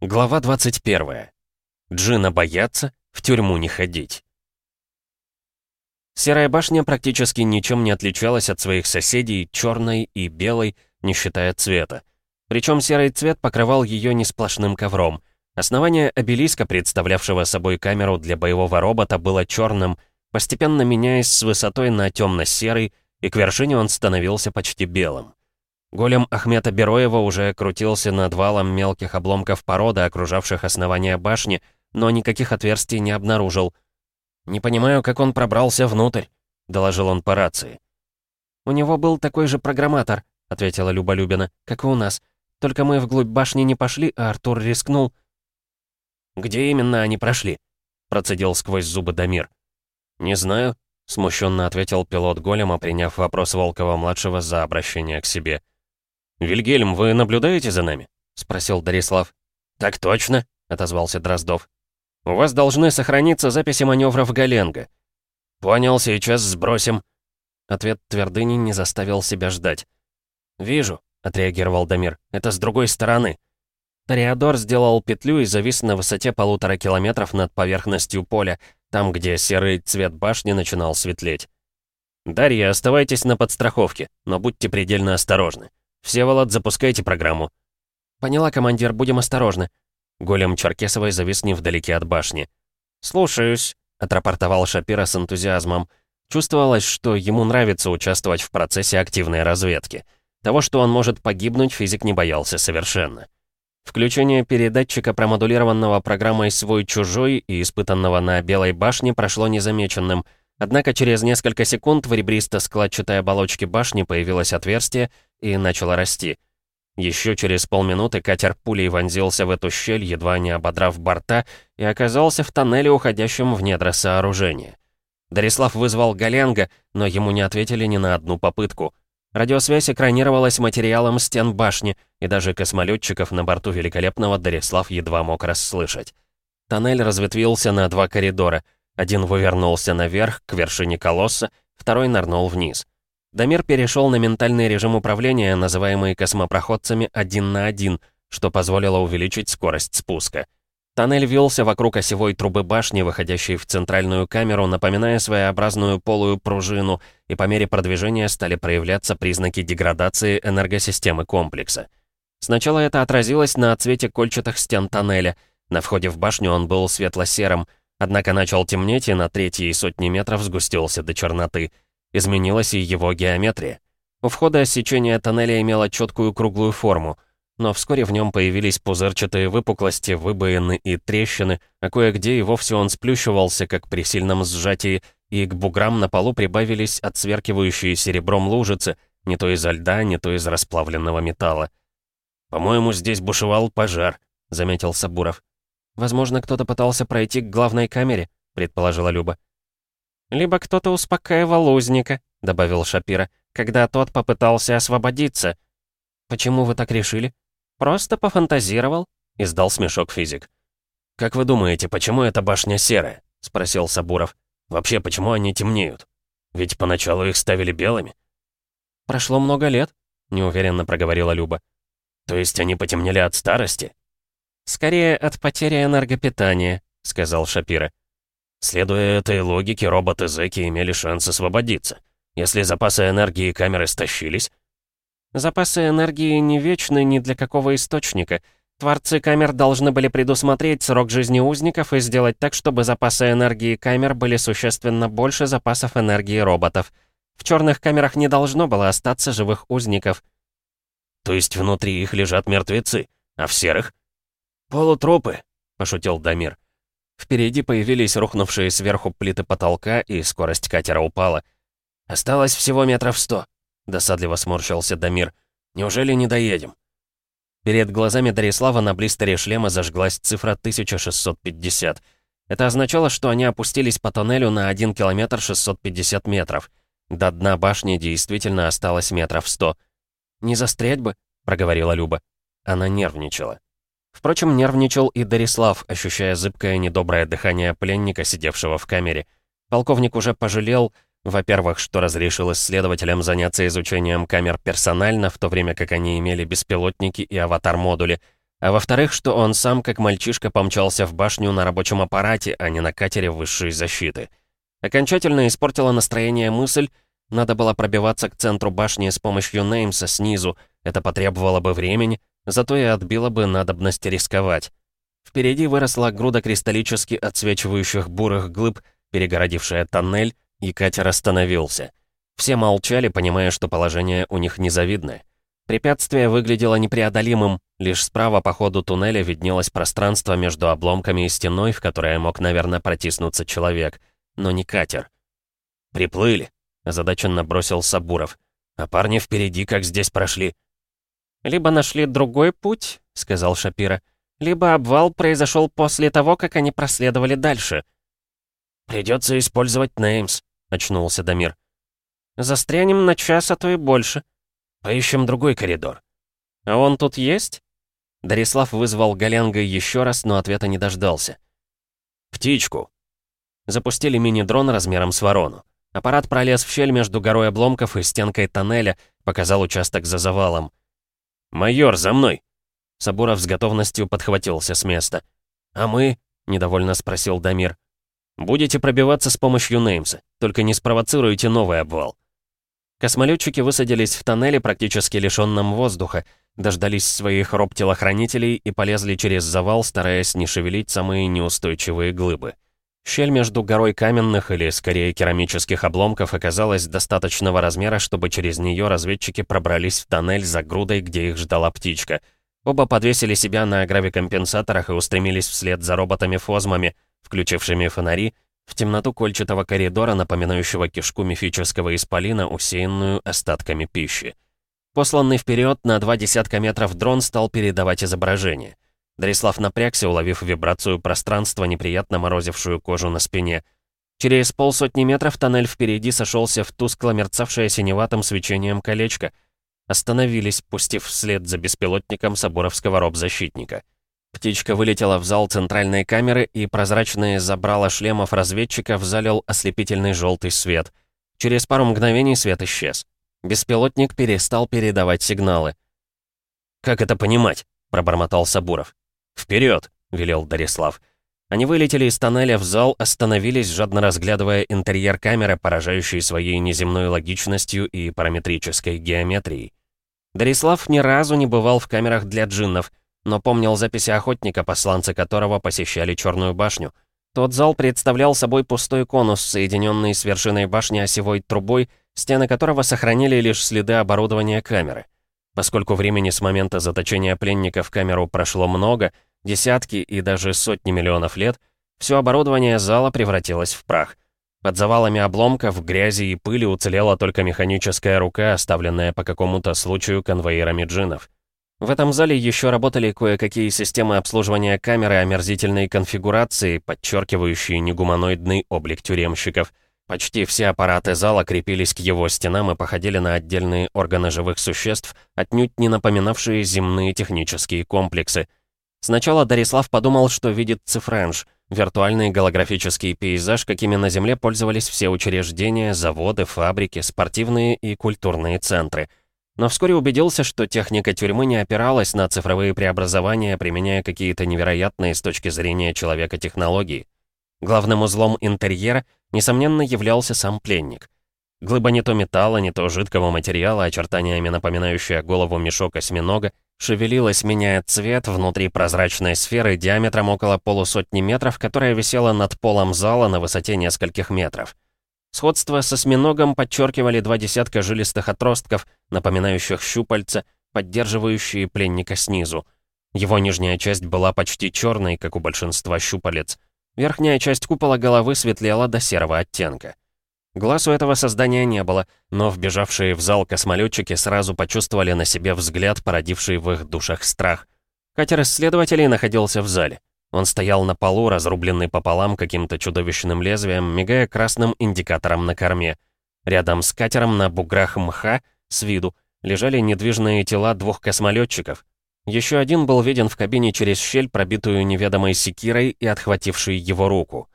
Глава 21. Джина бояться, в тюрьму не ходить. Серая башня практически ничем не отличалась от своих соседей, черной и белой, не считая цвета. Причем серый цвет покрывал ее не сплошным ковром. Основание обелиска, представлявшего собой камеру для боевого робота, было черным, постепенно меняясь с высотой на темно-серый, и к вершине он становился почти белым. Голем Ахмета Бероева уже крутился над валом мелких обломков породы, окружавших основание башни, но никаких отверстий не обнаружил. «Не понимаю, как он пробрался внутрь», — доложил он по рации. «У него был такой же программатор», — ответила Люба Любина, — «как и у нас. Только мы вглубь башни не пошли, а Артур рискнул». «Где именно они прошли?» — процедил сквозь зубы Дамир. «Не знаю», — смущенно ответил пилот голема, приняв вопрос Волкова-младшего за обращение к себе. «Вильгельм, вы наблюдаете за нами?» — спросил Дарислав. «Так точно», — отозвался Дроздов. «У вас должны сохраниться записи маневров Галенга». «Понял, сейчас сбросим». Ответ Твердыни не заставил себя ждать. «Вижу», — отреагировал Дамир. «Это с другой стороны». Тореадор сделал петлю и завис на высоте полутора километров над поверхностью поля, там, где серый цвет башни начинал светлеть. «Дарья, оставайтесь на подстраховке, но будьте предельно осторожны. «Всеволод, запускайте программу». «Поняла, командир, будем осторожны». Голем Черкесовой завис невдалеке от башни. «Слушаюсь», — отрапортовал Шапира с энтузиазмом. Чувствовалось, что ему нравится участвовать в процессе активной разведки. Того, что он может погибнуть, физик не боялся совершенно. Включение передатчика, промодулированного программой «Свой-чужой» и испытанного на Белой башне, прошло незамеченным — Однако через несколько секунд в ребристо-складчатой оболочке башни появилось отверстие и начало расти. Еще через полминуты катер пулей вонзился в эту щель, едва не ободрав борта, и оказался в тоннеле, уходящем в недра сооружения. Дарислав вызвал Галенга, но ему не ответили ни на одну попытку. Радиосвязь экранировалась материалом стен башни, и даже космолетчиков на борту Великолепного Дарислав едва мог расслышать. Тоннель разветвился на два коридора — один вывернулся наверх, к вершине колосса, второй нырнул вниз. Дамир перешел на ментальный режим управления, называемый космопроходцами один на один, что позволило увеличить скорость спуска. Тоннель вился вокруг осевой трубы башни, выходящей в центральную камеру, напоминая своеобразную полую пружину, и по мере продвижения стали проявляться признаки деградации энергосистемы комплекса. Сначала это отразилось на цвете кольчатых стен тоннеля. На входе в башню он был светло-серым, Однако начал темнеть, и на третьей сотни метров сгустился до черноты. Изменилась и его геометрия. У входа сечение тоннеля имело четкую круглую форму, но вскоре в нем появились пузырчатые выпуклости, выбоины и трещины, а кое-где и вовсе он сплющивался, как при сильном сжатии, и к буграм на полу прибавились отсверкивающие серебром лужицы, не то из льда, не то из расплавленного металла. «По-моему, здесь бушевал пожар», — заметил Сабуров. «Возможно, кто-то пытался пройти к главной камере», — предположила Люба. «Либо кто-то успокаивал узника», — добавил Шапира, «когда тот попытался освободиться». «Почему вы так решили?» «Просто пофантазировал», — издал смешок физик. «Как вы думаете, почему эта башня серая?» — спросил Сабуров. «Вообще, почему они темнеют? Ведь поначалу их ставили белыми». «Прошло много лет», — неуверенно проговорила Люба. «То есть они потемнели от старости?» «Скорее от потери энергопитания», — сказал Шапира. Следуя этой логике, роботы-зэки имели шанс освободиться. Если запасы энергии камеры стащились... Запасы энергии не вечны ни для какого источника. Творцы камер должны были предусмотреть срок жизни узников и сделать так, чтобы запасы энергии камер были существенно больше запасов энергии роботов. В черных камерах не должно было остаться живых узников. То есть внутри их лежат мертвецы, а в серых «Полутрупы», — пошутил Дамир. Впереди появились рухнувшие сверху плиты потолка, и скорость катера упала. «Осталось всего метров сто», — досадливо сморщился Дамир. «Неужели не доедем?» Перед глазами Дарислава на блистере шлема зажглась цифра 1650. Это означало, что они опустились по тоннелю на 1 километр 650 метров. До дна башни действительно осталось метров 100. «Не застрять бы», — проговорила Люба. Она нервничала. Впрочем, нервничал и Дарислав, ощущая зыбкое недоброе дыхание пленника, сидевшего в камере. Полковник уже пожалел, во-первых, что разрешил исследователям заняться изучением камер персонально, в то время как они имели беспилотники и аватар-модули. А во-вторых, что он сам, как мальчишка, помчался в башню на рабочем аппарате, а не на катере высшей защиты. Окончательно испортила настроение мысль, надо было пробиваться к центру башни с помощью Неймса снизу, это потребовало бы времени, зато и отбило бы надобность рисковать. Впереди выросла груда кристаллически отсвечивающих бурых глыб, перегородившая тоннель, и катер остановился. Все молчали, понимая, что положение у них незавидное. Препятствие выглядело непреодолимым, лишь справа по ходу туннеля виднелось пространство между обломками и стеной, в которое мог, наверное, протиснуться человек, но не катер. «Приплыли», — озадаченно бросил Сабуров. «А парни впереди как здесь прошли?» «Либо нашли другой путь», — сказал Шапира, «либо обвал произошел после того, как они проследовали дальше». «Придется использовать Неймс», — очнулся Дамир. «Застрянем на час, а то и больше». «Поищем другой коридор». «А он тут есть?» Дарислав вызвал Галенга еще раз, но ответа не дождался. «Птичку». Запустили мини-дрон размером с ворону. Аппарат пролез в щель между горой обломков и стенкой тоннеля, показал участок за завалом. «Майор, за мной!» Сабуров с готовностью подхватился с места. «А мы?» — недовольно спросил Дамир. «Будете пробиваться с помощью Неймса, только не спровоцируйте новый обвал». Космолетчики высадились в тоннеле, практически лишенном воздуха, дождались своих роб-телохранителей и полезли через завал, стараясь не шевелить самые неустойчивые глыбы. Щель между горой каменных или, скорее, керамических обломков оказалась достаточного размера, чтобы через нее разведчики пробрались в тоннель за грудой, где их ждала птичка. Оба подвесили себя на гравикомпенсаторах и устремились вслед за роботами-фозмами, включившими фонари, в темноту кольчатого коридора, напоминающего кишку мифического исполина, усеянную остатками пищи. Посланный вперед на два десятка метров дрон стал передавать изображение — Дарислав напрягся, уловив вибрацию пространства, неприятно морозившую кожу на спине. Через полсотни метров тоннель впереди сошелся в тускло мерцавшее синеватым свечением колечко. Остановились, пустив вслед за беспилотником Соборовского роб-защитника. Птичка вылетела в зал центральной камеры, и прозрачные забрала шлемов разведчиков залил ослепительный желтый свет. Через пару мгновений свет исчез. Беспилотник перестал передавать сигналы. «Как это понимать?» — пробормотал Сабуров. «Вперед!» — велел Дарислав. Они вылетели из тоннеля в зал, остановились, жадно разглядывая интерьер камеры, поражающий своей неземной логичностью и параметрической геометрией. Дарислав ни разу не бывал в камерах для джиннов, но помнил записи охотника, посланцы которого посещали Черную башню. Тот зал представлял собой пустой конус, соединенный с вершиной башни осевой трубой, стены которого сохранили лишь следы оборудования камеры. Поскольку времени с момента заточения пленника в камеру прошло много — десятки и даже сотни миллионов лет, все оборудование зала превратилось в прах. Под завалами обломков, грязи и пыли уцелела только механическая рука, оставленная по какому-то случаю конвоирами джинов. В этом зале еще работали кое-какие системы обслуживания камеры омерзительной конфигурации, подчеркивающие негуманоидный облик тюремщиков. Почти все аппараты зала крепились к его стенам и походили на отдельные органы живых существ, отнюдь не напоминавшие земные технические комплексы. Сначала Дарислав подумал, что видит цифренж, виртуальный голографический пейзаж, какими на Земле пользовались все учреждения, заводы, фабрики, спортивные и культурные центры. Но вскоре убедился, что техника тюрьмы не опиралась на цифровые преобразования, применяя какие-то невероятные с точки зрения человека технологии. Главным узлом интерьера, несомненно, являлся сам пленник. Глыба не то металла, не то жидкого материала, очертаниями напоминающая голову мешок осьминога, шевелилась, меняя цвет внутри прозрачной сферы диаметром около полусотни метров, которая висела над полом зала на высоте нескольких метров. Сходство с осьминогом подчеркивали два десятка жилистых отростков, напоминающих щупальца, поддерживающие пленника снизу. Его нижняя часть была почти черной, как у большинства щупалец. Верхняя часть купола головы светлела до серого оттенка. Глаз у этого создания не было, но вбежавшие в зал космолетчики сразу почувствовали на себе взгляд, породивший в их душах страх. Катер исследователей находился в зале. Он стоял на полу, разрубленный пополам каким-то чудовищным лезвием, мигая красным индикатором на корме. Рядом с катером на буграх мха, с виду, лежали недвижные тела двух космолетчиков. Еще один был виден в кабине через щель, пробитую неведомой секирой и отхватившей его руку.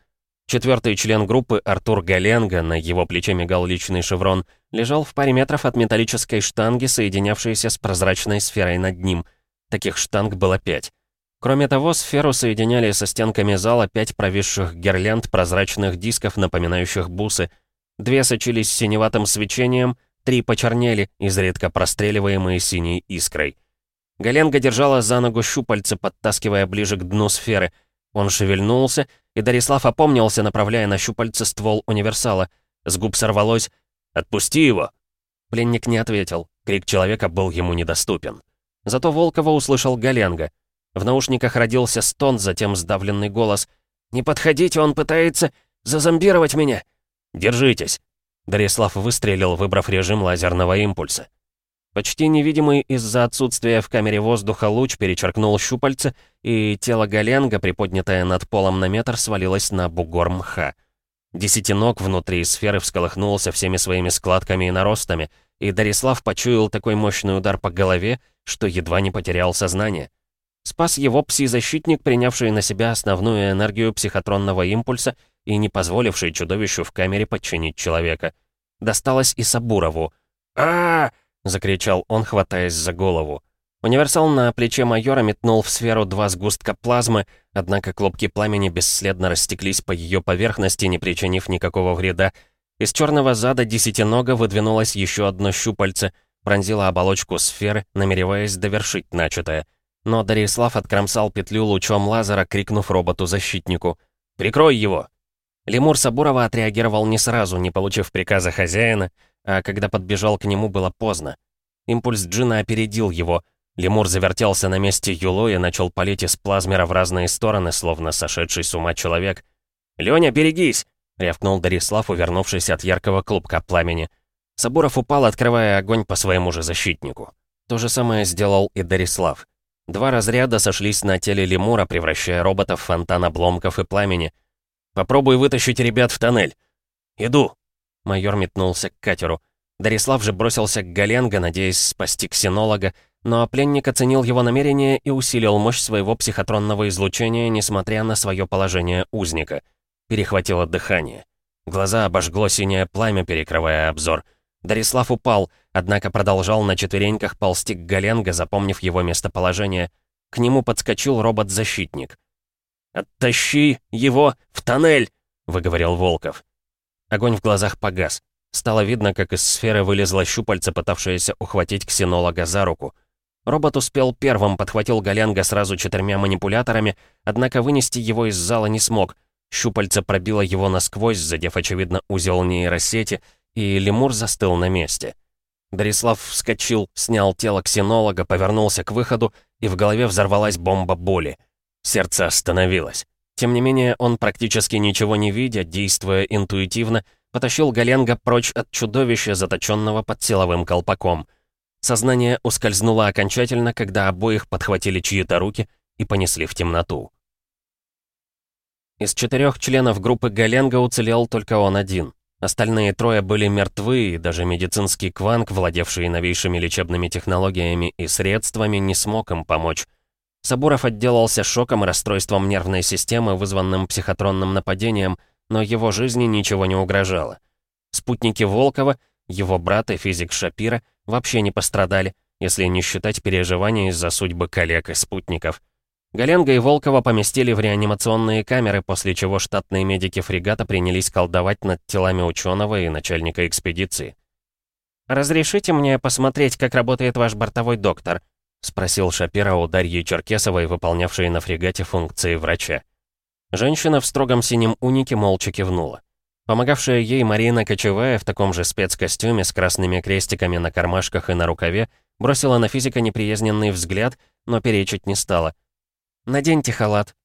Четвертый член группы, Артур Галенга, на его плече мигал личный шеврон, лежал в паре метров от металлической штанги, соединявшейся с прозрачной сферой над ним. Таких штанг было пять. Кроме того, сферу соединяли со стенками зала пять провисших гирлянд прозрачных дисков, напоминающих бусы. Две сочились синеватым свечением, три почернели, изредка простреливаемые синей искрой. Галенга держала за ногу щупальце, подтаскивая ближе к дну сферы. Он шевельнулся, и Дарислав опомнился, направляя на щупальце ствол универсала. С губ сорвалось «Отпусти его!» Пленник не ответил. Крик человека был ему недоступен. Зато Волкова услышал Галенга. В наушниках родился стон, затем сдавленный голос. «Не подходите, он пытается зазомбировать меня!» «Держитесь!» Дарислав выстрелил, выбрав режим лазерного импульса. Почти невидимый из-за отсутствия в камере воздуха луч перечеркнул щупальце, и тело Галенга, приподнятое над полом на метр, свалилось на бугор мха. Десятиног внутри сферы всколыхнулся всеми своими складками и наростами, и Дарислав почуял такой мощный удар по голове, что едва не потерял сознание. Спас его пси-защитник, принявший на себя основную энергию психотронного импульса и не позволивший чудовищу в камере подчинить человека. Досталось и Сабурову. а, -а, -а — закричал он, хватаясь за голову. Универсал на плече майора метнул в сферу два сгустка плазмы, однако клубки пламени бесследно растеклись по ее поверхности, не причинив никакого вреда. Из черного зада десятинога выдвинулось еще одно щупальце, пронзило оболочку сферы, намереваясь довершить начатое. Но Дарислав откромсал петлю лучом лазера, крикнув роботу-защитнику. «Прикрой его!» Лемур Сабурова отреагировал не сразу, не получив приказа хозяина, а когда подбежал к нему, было поздно. Импульс Джина опередил его. Лемур завертелся на месте Юло и начал палить из плазмера в разные стороны, словно сошедший с ума человек. «Лёня, берегись!» — рявкнул Дарислав, увернувшись от яркого клубка пламени. Сабуров упал, открывая огонь по своему же защитнику. То же самое сделал и Дарислав. Два разряда сошлись на теле лемура, превращая робота в фонтан обломков и пламени. «Попробуй вытащить ребят в тоннель». «Иду», Майор метнулся к катеру. Дарислав же бросился к Галенго, надеясь спасти ксенолога, но пленник оценил его намерение и усилил мощь своего психотронного излучения, несмотря на свое положение узника. Перехватило дыхание. Глаза обожгло синее пламя, перекрывая обзор. Дарислав упал, однако продолжал на четвереньках ползти к Галенго, запомнив его местоположение. К нему подскочил робот-защитник. «Оттащи его в тоннель!» — выговорил Волков. Огонь в глазах погас. Стало видно, как из сферы вылезла щупальце, пытавшееся ухватить ксенолога за руку. Робот успел первым, подхватил Галенга сразу четырьмя манипуляторами, однако вынести его из зала не смог. Щупальце пробило его насквозь, задев, очевидно, узел нейросети, и лемур застыл на месте. Дарислав вскочил, снял тело ксенолога, повернулся к выходу, и в голове взорвалась бомба боли. Сердце остановилось. Тем не менее, он, практически ничего не видя, действуя интуитивно, потащил Галенга прочь от чудовища, заточенного под силовым колпаком. Сознание ускользнуло окончательно, когда обоих подхватили чьи-то руки и понесли в темноту. Из четырех членов группы Галенга уцелел только он один. Остальные трое были мертвы, и даже медицинский кванг, владевший новейшими лечебными технологиями и средствами, не смог им помочь. Сабуров отделался шоком и расстройством нервной системы, вызванным психотронным нападением, но его жизни ничего не угрожало. Спутники Волкова, его брат и физик Шапира вообще не пострадали, если не считать переживаний из-за судьбы коллег и спутников. Галенга и Волкова поместили в реанимационные камеры, после чего штатные медики фрегата принялись колдовать над телами ученого и начальника экспедиции. «Разрешите мне посмотреть, как работает ваш бортовой доктор?» — спросил Шапира у Дарьи Черкесовой, выполнявшей на фрегате функции врача. Женщина в строгом синем унике молча кивнула. Помогавшая ей Марина Кочевая в таком же спецкостюме с красными крестиками на кармашках и на рукаве бросила на физика неприязненный взгляд, но перечить не стала. «Наденьте халат».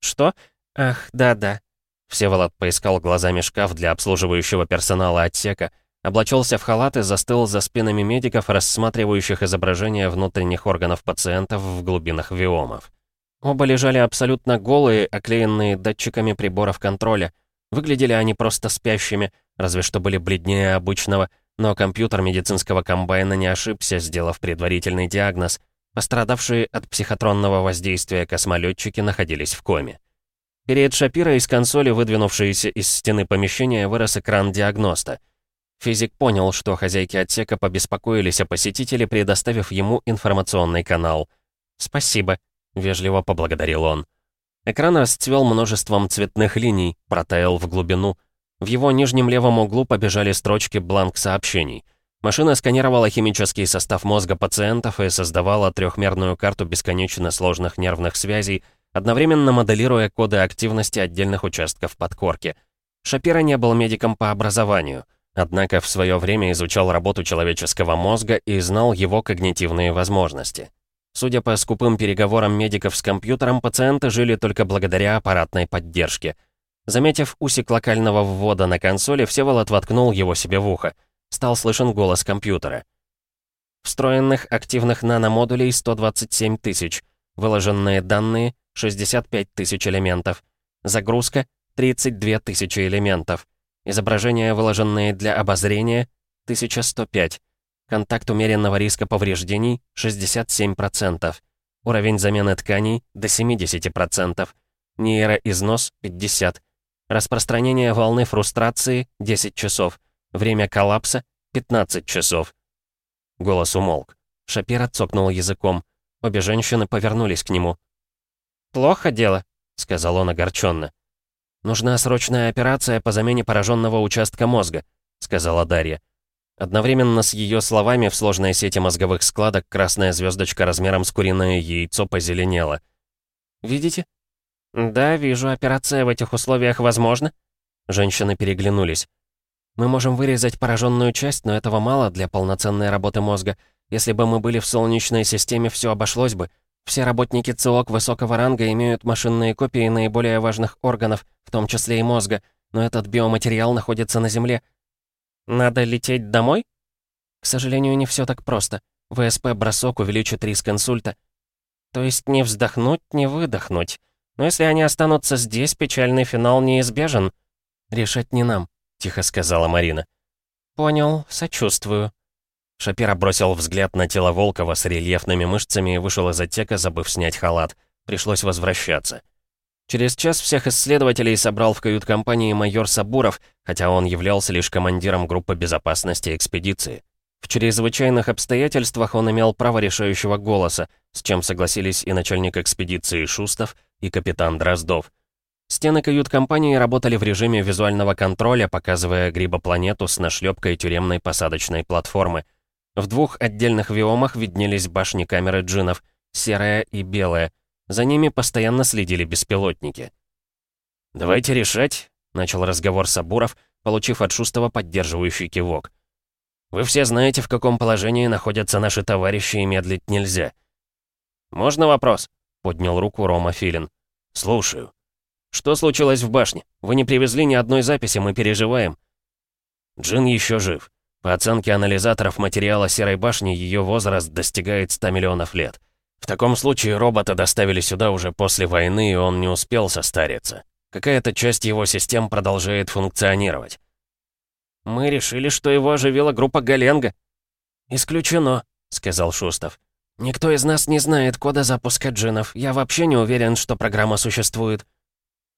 «Что? Ах, да-да». Всеволод поискал глазами шкаф для обслуживающего персонала отсека — облачился в халат и застыл за спинами медиков, рассматривающих изображения внутренних органов пациентов в глубинах виомов. Оба лежали абсолютно голые, оклеенные датчиками приборов контроля. Выглядели они просто спящими, разве что были бледнее обычного, но компьютер медицинского комбайна не ошибся, сделав предварительный диагноз. Пострадавшие от психотронного воздействия космолетчики находились в коме. Перед Шапира из консоли, выдвинувшейся из стены помещения, вырос экран диагноста — Физик понял, что хозяйки отсека побеспокоились о посетителе, предоставив ему информационный канал. «Спасибо», — вежливо поблагодарил он. Экран расцвел множеством цветных линий, протаял в глубину. В его нижнем левом углу побежали строчки бланк сообщений. Машина сканировала химический состав мозга пациентов и создавала трехмерную карту бесконечно сложных нервных связей, одновременно моделируя коды активности отдельных участков подкорки. Шапира не был медиком по образованию, однако в свое время изучал работу человеческого мозга и знал его когнитивные возможности. Судя по скупым переговорам медиков с компьютером, пациенты жили только благодаря аппаратной поддержке. Заметив усик локального ввода на консоли, Всеволод воткнул его себе в ухо. Стал слышен голос компьютера. Встроенных активных наномодулей 127 тысяч. Выложенные данные 65 тысяч элементов. Загрузка 32 тысячи элементов. Изображения, выложенные для обозрения 1105. Контакт умеренного риска повреждений 67%. Уровень замены тканей до 70%. Нейроизнос 50%. Распространение волны фрустрации 10 часов. Время коллапса 15 часов. Голос умолк. Шапира цокнул языком. Обе женщины повернулись к нему. «Плохо дело», — сказал он огорченно. «Нужна срочная операция по замене пораженного участка мозга», — сказала Дарья. Одновременно с ее словами в сложной сети мозговых складок красная звездочка размером с куриное яйцо позеленела. «Видите?» «Да, вижу. Операция в этих условиях возможна?» Женщины переглянулись. «Мы можем вырезать пораженную часть, но этого мало для полноценной работы мозга. Если бы мы были в Солнечной системе, все обошлось бы. Все работники ЦИОК высокого ранга имеют машинные копии наиболее важных органов, в том числе и мозга, но этот биоматериал находится на Земле, надо лететь домой? К сожалению, не все так просто. ВСП-бросок увеличит риск инсульта. То есть не вздохнуть, не выдохнуть. Но если они останутся здесь, печальный финал неизбежен. Решать не нам, тихо сказала Марина. Понял, сочувствую. Шапира бросил взгляд на тело Волкова с рельефными мышцами и вышел из отсека, забыв снять халат. Пришлось возвращаться. Через час всех исследователей собрал в кают-компании майор Сабуров, хотя он являлся лишь командиром группы безопасности экспедиции. В чрезвычайных обстоятельствах он имел право решающего голоса, с чем согласились и начальник экспедиции Шустов, и капитан Дроздов. Стены кают-компании работали в режиме визуального контроля, показывая грибопланету с нашлепкой тюремной посадочной платформы. В двух отдельных виомах виднелись башни камеры джинов, серая и белая — за ними постоянно следили беспилотники. «Давайте решать», — начал разговор Сабуров, получив от Шустова поддерживающий кивок. «Вы все знаете, в каком положении находятся наши товарищи, и медлить нельзя». «Можно вопрос?» — поднял руку Рома Филин. «Слушаю. Что случилось в башне? Вы не привезли ни одной записи, мы переживаем». Джин еще жив. По оценке анализаторов материала Серой башни, ее возраст достигает 100 миллионов лет. В таком случае робота доставили сюда уже после войны, и он не успел состариться. Какая-то часть его систем продолжает функционировать. «Мы решили, что его оживила группа Галенга». «Исключено», — сказал Шустов. «Никто из нас не знает кода запуска джинов. Я вообще не уверен, что программа существует».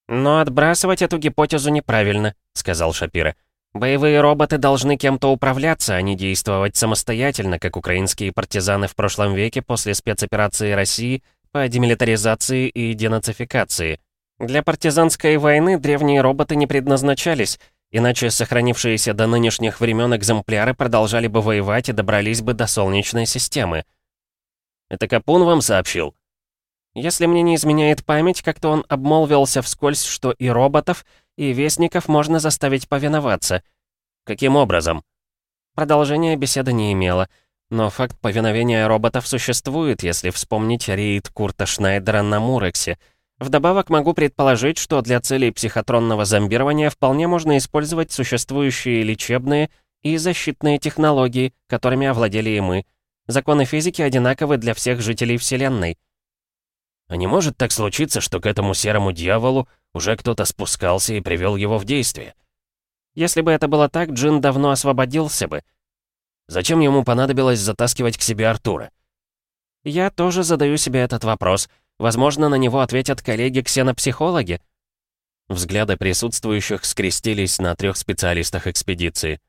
«Но отбрасывать эту гипотезу неправильно», — сказал Шапира. Боевые роботы должны кем-то управляться, а не действовать самостоятельно, как украинские партизаны в прошлом веке после спецоперации России по демилитаризации и денацификации. Для партизанской войны древние роботы не предназначались, иначе сохранившиеся до нынешних времен экземпляры продолжали бы воевать и добрались бы до Солнечной системы. Это Капун вам сообщил? Если мне не изменяет память, как-то он обмолвился вскользь, что и роботов, и вестников можно заставить повиноваться. Каким образом? Продолжения беседы не имело, но факт повиновения роботов существует, если вспомнить рейд Курта Шнайдера на Мурексе. Вдобавок могу предположить, что для целей психотронного зомбирования вполне можно использовать существующие лечебные и защитные технологии, которыми овладели и мы. Законы физики одинаковы для всех жителей Вселенной. А не может так случиться, что к этому серому дьяволу уже кто-то спускался и привел его в действие? Если бы это было так, Джин давно освободился бы. Зачем ему понадобилось затаскивать к себе Артура? Я тоже задаю себе этот вопрос. Возможно, на него ответят коллеги-ксенопсихологи. Взгляды присутствующих скрестились на трех специалистах экспедиции.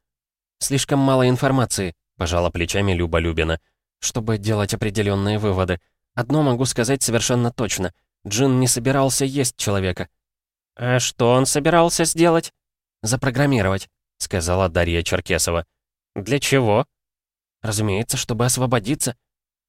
«Слишком мало информации», — пожала плечами Люба Любина, «чтобы делать определенные выводы. Одно могу сказать совершенно точно. Джин не собирался есть человека. «А что он собирался сделать?» «Запрограммировать», — сказала Дарья Черкесова. «Для чего?» «Разумеется, чтобы освободиться».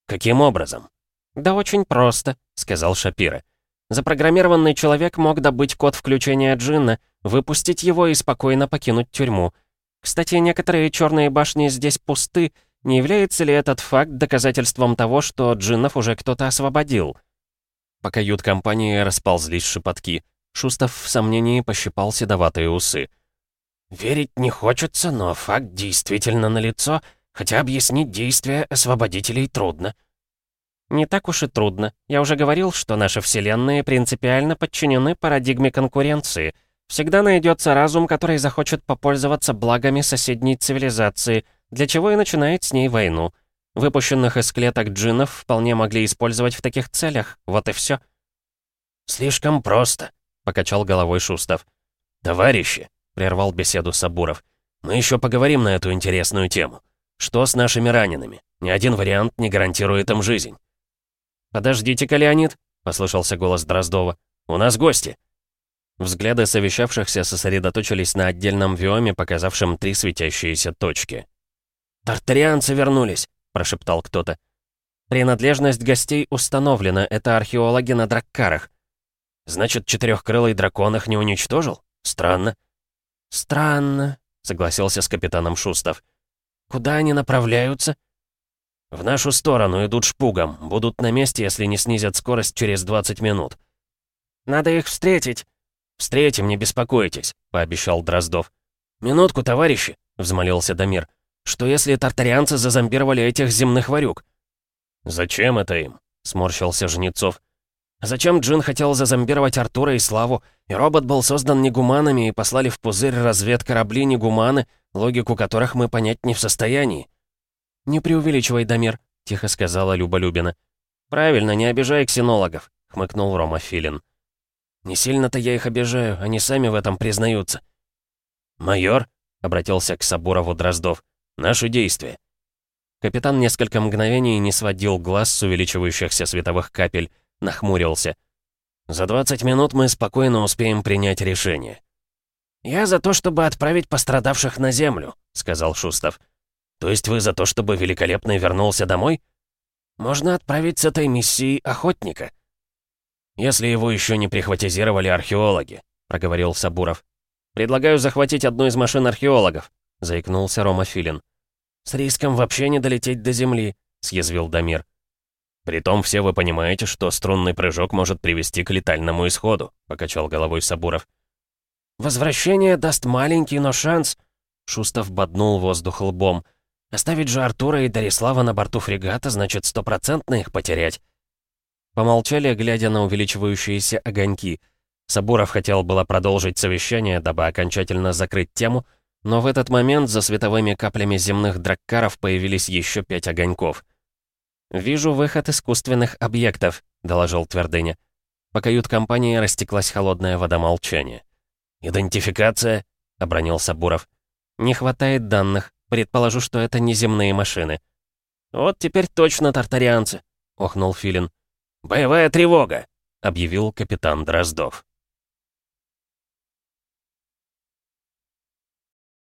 «Каким образом?» «Да очень просто», — сказал Шапира. «Запрограммированный человек мог добыть код включения джинна, выпустить его и спокойно покинуть тюрьму. Кстати, некоторые черные башни здесь пусты. Не является ли этот факт доказательством того, что джиннов уже кто-то освободил?» По кают-компании расползлись шепотки. Шустов в сомнении пощипал седоватые усы. «Верить не хочется, но факт действительно налицо, хотя объяснить действия освободителей трудно». «Не так уж и трудно. Я уже говорил, что наши вселенные принципиально подчинены парадигме конкуренции. Всегда найдется разум, который захочет попользоваться благами соседней цивилизации, для чего и начинает с ней войну. Выпущенных из клеток джиннов вполне могли использовать в таких целях, вот и все. «Слишком просто», — покачал головой Шустов. «Товарищи», — прервал беседу Сабуров, «мы еще поговорим на эту интересную тему. Что с нашими ранеными? Ни один вариант не гарантирует им жизнь». «Подождите-ка, Леонид», — послышался голос Дроздова. «У нас гости». Взгляды совещавшихся сосредоточились на отдельном виоме, показавшем три светящиеся точки. «Тартарианцы вернулись», — прошептал кто-то. «Принадлежность гостей установлена, это археологи на Драккарах». «Значит, четырехкрылый дракон их не уничтожил? Странно». «Странно», — согласился с капитаном Шустов. «Куда они направляются?» «В нашу сторону идут шпугом. Будут на месте, если не снизят скорость через 20 минут». «Надо их встретить». «Встретим, не беспокойтесь», — пообещал Дроздов. «Минутку, товарищи», — взмолился Дамир. «Что если тартарианцы зазомбировали этих земных варюк?» «Зачем это им?» — сморщился Жнецов. «Зачем Джин хотел зазомбировать Артура и Славу, и робот был создан негуманами и послали в пузырь разведкорабли негуманы, логику которых мы понять не в состоянии?» «Не преувеличивай, Дамир», — тихо сказала Люба Любина. «Правильно, не обижай ксенологов», — хмыкнул Рома Филин. «Не сильно-то я их обижаю, они сами в этом признаются». «Майор», — обратился к Сабурову Дроздов, — «наши действия». Капитан несколько мгновений не сводил глаз с увеличивающихся световых капель, нахмурился. «За 20 минут мы спокойно успеем принять решение». «Я за то, чтобы отправить пострадавших на землю», — сказал Шустов. «То есть вы за то, чтобы Великолепный вернулся домой?» «Можно отправить с этой миссией охотника». «Если его еще не прихватизировали археологи», — проговорил Сабуров. «Предлагаю захватить одну из машин археологов», — заикнулся Рома Филин. «С риском вообще не долететь до земли», — съязвил Дамир. «Притом все вы понимаете, что струнный прыжок может привести к летальному исходу», — покачал головой Сабуров. «Возвращение даст маленький, но шанс», — Шустов боднул воздух лбом. «Оставить же Артура и Дарислава на борту фрегата значит стопроцентно их потерять». Помолчали, глядя на увеличивающиеся огоньки. Сабуров хотел было продолжить совещание, дабы окончательно закрыть тему, но в этот момент за световыми каплями земных драккаров появились еще пять огоньков. «Вижу выход искусственных объектов», — доложил Твердыня. По кают-компании растеклась холодная вода молчания. «Идентификация?» — обронил Сабуров. «Не хватает данных. Предположу, что это неземные машины». «Вот теперь точно тартарианцы», — охнул Филин. «Боевая тревога!» — объявил капитан Дроздов.